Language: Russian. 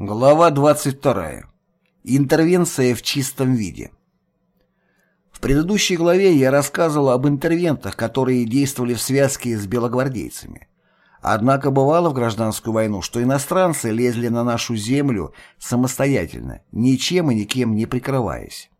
Глава 22. Интервенция в чистом виде. В предыдущей главе я рассказывал об интервентах, которые действовали в связке с белогвардейцами. Однако бывало в гражданскую войну, что иностранцы лезли на нашу землю самостоятельно, ничем и никем не прикрываясь.